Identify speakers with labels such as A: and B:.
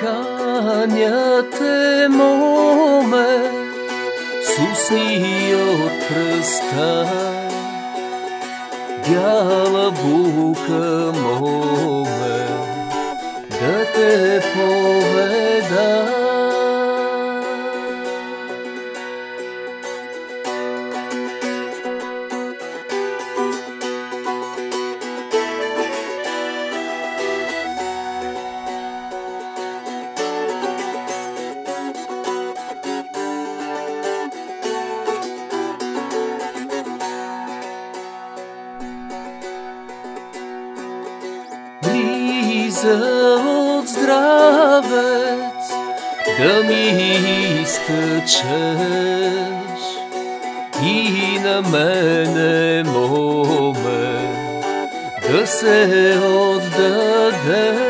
A: каня те, моме, с усни от кръста. Бяла бука, моме, да те поведа. Влиза от здравец да ми изкачеш и на мене, моме, да се отдадеш.